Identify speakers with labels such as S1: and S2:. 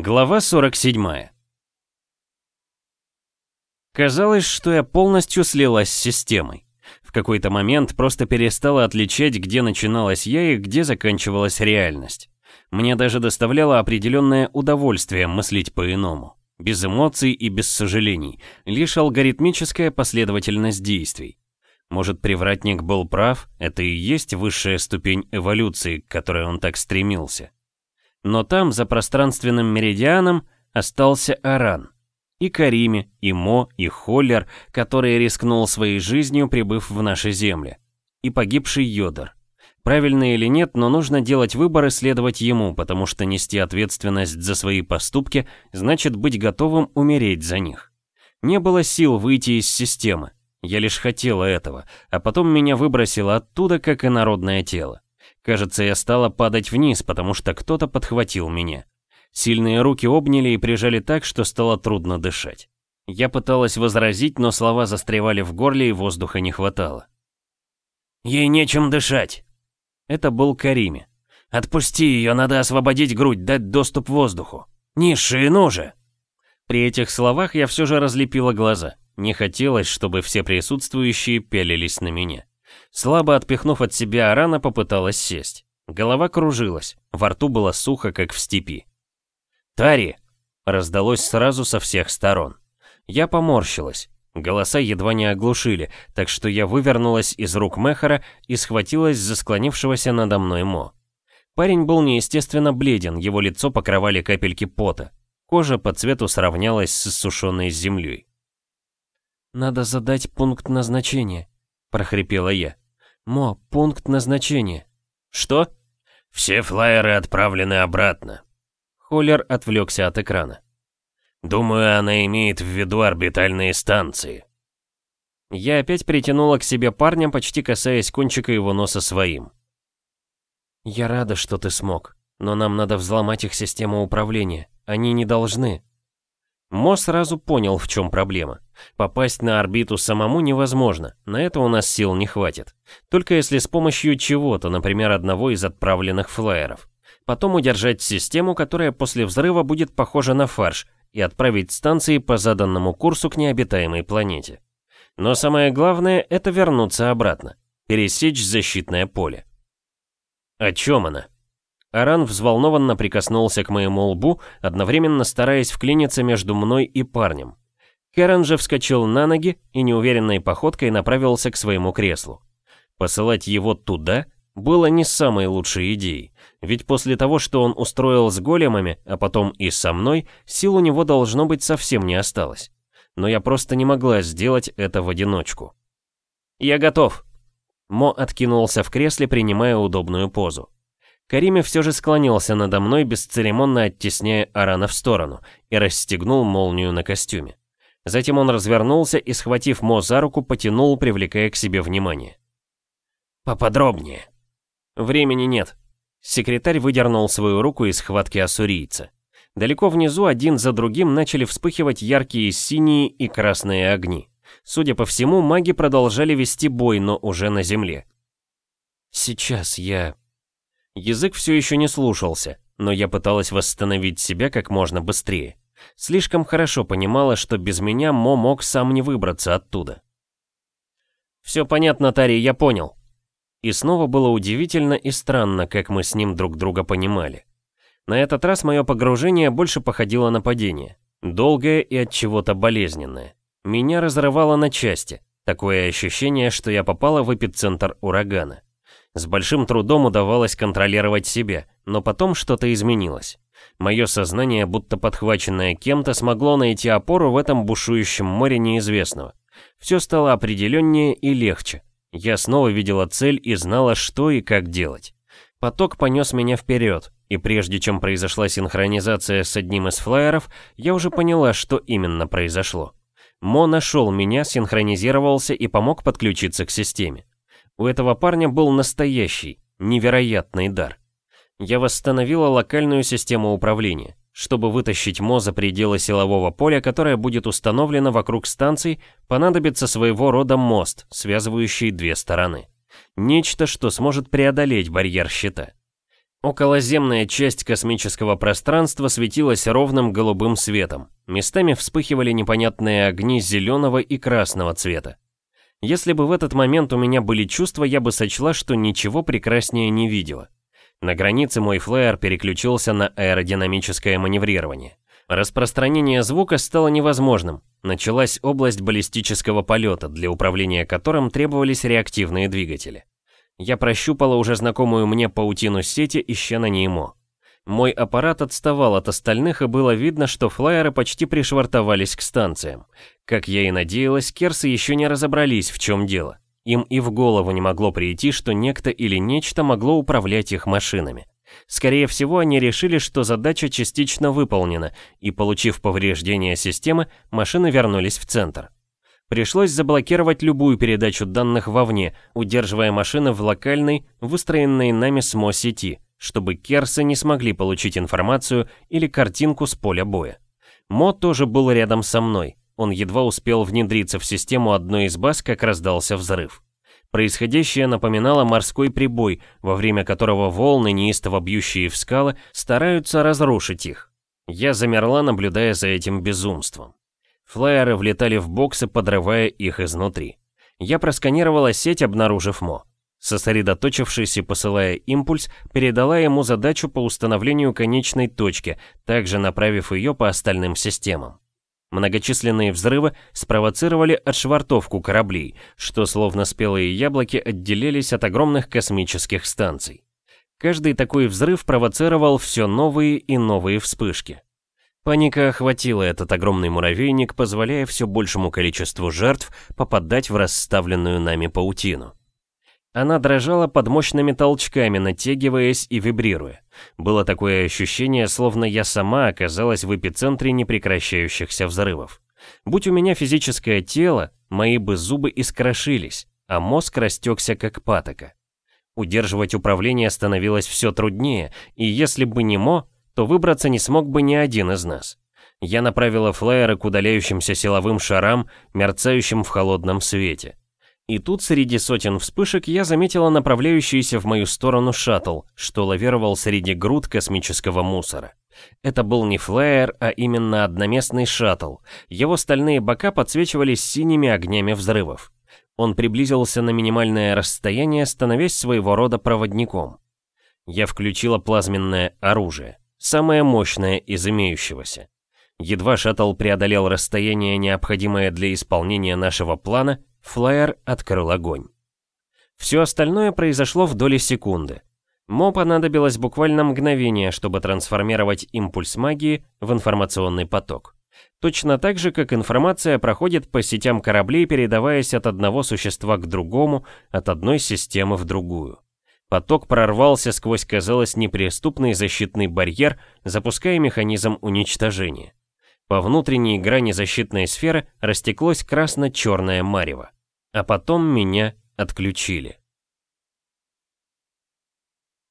S1: Глава 47 Казалось, что я полностью слилась с системой. В какой-то момент просто перестала отличать, где начиналась я и где заканчивалась реальность. Мне даже доставляло определенное удовольствие мыслить по-иному. Без эмоций и без сожалений, лишь алгоритмическая последовательность действий. Может, привратник был прав, это и есть высшая ступень эволюции, к которой он так стремился. Но там, за пространственным меридианом, остался Аран. И Кариме, и Мо, и Холлер, который рискнул своей жизнью, прибыв в наши земли. И погибший Йодор. Правильно или нет, но нужно делать выбор и следовать ему, потому что нести ответственность за свои поступки значит быть готовым умереть за них. Не было сил выйти из системы. Я лишь хотела этого, а потом меня выбросило оттуда, как и народное тело. Кажется, я стала падать вниз, потому что кто-то подхватил меня. Сильные руки обняли и прижали так, что стало трудно дышать. Я пыталась возразить, но слова застревали в горле и воздуха не хватало. «Ей нечем дышать!» Это был Кариме. «Отпусти ее, надо освободить грудь, дать доступ воздуху. Низшие, ну же!» При этих словах я все же разлепила глаза. Не хотелось, чтобы все присутствующие пялились на меня. Слабо отпихнув от себя Арана, попыталась сесть. Голова кружилась, во рту было сухо, как в степи. «Тари!» — раздалось сразу со всех сторон. Я поморщилась. Голоса едва не оглушили, так что я вывернулась из рук Мехара и схватилась за склонившегося надо мной Мо. Парень был неестественно бледен, его лицо покрывали капельки пота. Кожа по цвету сравнялась с сушеной землей. «Надо задать пункт назначения», — прохрипела я. «Мо, пункт назначения». «Что?» «Все флайеры отправлены обратно». Холлер отвлекся от экрана. «Думаю, она имеет в виду орбитальные станции». Я опять притянула к себе парня, почти касаясь кончика его носа своим. «Я рада, что ты смог, но нам надо взломать их систему управления. Они не должны». Мо сразу понял, в чем проблема. Попасть на орбиту самому невозможно, на это у нас сил не хватит. Только если с помощью чего-то, например, одного из отправленных флайеров. Потом удержать систему, которая после взрыва будет похожа на фарш, и отправить станции по заданному курсу к необитаемой планете. Но самое главное — это вернуться обратно, пересечь защитное поле. О чем она? Аран взволнованно прикоснулся к моему лбу, одновременно стараясь вклиниться между мной и парнем. Кэрон же вскочил на ноги и неуверенной походкой направился к своему креслу. Посылать его туда было не самой лучшей идеей, ведь после того, что он устроил с големами, а потом и со мной, сил у него должно быть совсем не осталось. Но я просто не могла сделать это в одиночку. «Я готов!» Мо откинулся в кресле, принимая удобную позу. Кариме все же склонился надо мной, бесцеремонно оттесняя Арана в сторону, и расстегнул молнию на костюме. Затем он развернулся и, схватив Мо за руку, потянул, привлекая к себе внимание. «Поподробнее». «Времени нет». Секретарь выдернул свою руку из схватки ассурийца. Далеко внизу один за другим начали вспыхивать яркие синие и красные огни. Судя по всему, маги продолжали вести бой, но уже на земле. «Сейчас я...» Язык все еще не слушался, но я пыталась восстановить себя как можно быстрее. Слишком хорошо понимала, что без меня Мо мог сам не выбраться оттуда. «Все понятно, Тари, я понял». И снова было удивительно и странно, как мы с ним друг друга понимали. На этот раз мое погружение больше походило на падение. Долгое и от чего-то болезненное. Меня разрывало на части. Такое ощущение, что я попала в эпицентр урагана. С большим трудом удавалось контролировать себя, но потом что-то изменилось. Мое сознание, будто подхваченное кем-то, смогло найти опору в этом бушующем море неизвестного. Все стало определеннее и легче. Я снова видела цель и знала, что и как делать. Поток понес меня вперед, и прежде чем произошла синхронизация с одним из флайеров, я уже поняла, что именно произошло. Мо нашел меня, синхронизировался и помог подключиться к системе. У этого парня был настоящий, невероятный дар. Я восстановила локальную систему управления. Чтобы вытащить МО за пределы силового поля, которое будет установлено вокруг станций, понадобится своего рода мост, связывающий две стороны. Нечто, что сможет преодолеть барьер щита. Околоземная часть космического пространства светилась ровным голубым светом. Местами вспыхивали непонятные огни зеленого и красного цвета. Если бы в этот момент у меня были чувства, я бы сочла, что ничего прекраснее не видела. На границе мой флайер переключился на аэродинамическое маневрирование. Распространение звука стало невозможным. Началась область баллистического полета, для управления которым требовались реактивные двигатели. Я прощупала уже знакомую мне паутину сети, ища на ней МО. Мой аппарат отставал от остальных, и было видно, что флайеры почти пришвартовались к станциям. Как я и надеялась, керсы еще не разобрались, в чем дело. Им и в голову не могло прийти, что некто или нечто могло управлять их машинами. Скорее всего, они решили, что задача частично выполнена, и, получив повреждения системы, машины вернулись в центр. Пришлось заблокировать любую передачу данных вовне, удерживая машины в локальной, выстроенной нами СМО-сети – чтобы керсы не смогли получить информацию или картинку с поля боя. Мо тоже был рядом со мной. Он едва успел внедриться в систему одной из баз, как раздался взрыв. Происходящее напоминало морской прибой, во время которого волны, неистово бьющие в скалы, стараются разрушить их. Я замерла, наблюдая за этим безумством. Флайеры влетали в боксы, подрывая их изнутри. Я просканировала сеть, обнаружив Мо. Сосредоточившись и посылая импульс, передала ему задачу по установлению конечной точки, также направив ее по остальным системам. Многочисленные взрывы спровоцировали отшвартовку кораблей, что словно спелые яблоки отделились от огромных космических станций. Каждый такой взрыв провоцировал все новые и новые вспышки. Паника охватила этот огромный муравейник, позволяя все большему количеству жертв попадать в расставленную нами паутину. Она дрожала под мощными толчками, натягиваясь и вибрируя. Было такое ощущение, словно я сама оказалась в эпицентре непрекращающихся взрывов. Будь у меня физическое тело, мои бы зубы искрошились, а мозг растекся как патока. Удерживать управление становилось все труднее, и если бы не Мо, то выбраться не смог бы ни один из нас. Я направила флайеры к удаляющимся силовым шарам, мерцающим в холодном свете. И тут среди сотен вспышек я заметила направляющийся в мою сторону шаттл, что лавировал среди груд космического мусора. Это был не флайер, а именно одноместный шаттл. Его стальные бока подсвечивались синими огнями взрывов. Он приблизился на минимальное расстояние, становясь своего рода проводником. Я включила плазменное оружие, самое мощное из имеющегося. Едва шаттл преодолел расстояние, необходимое для исполнения нашего плана, Флайер открыл огонь. Все остальное произошло в доли секунды. Мо понадобилось буквально мгновение, чтобы трансформировать импульс магии в информационный поток. Точно так же, как информация проходит по сетям кораблей, передаваясь от одного существа к другому, от одной системы в другую. Поток прорвался сквозь, казалось, неприступный защитный барьер, запуская механизм уничтожения. По внутренней грани защитной сферы растеклось красно-черное марево. А потом меня отключили.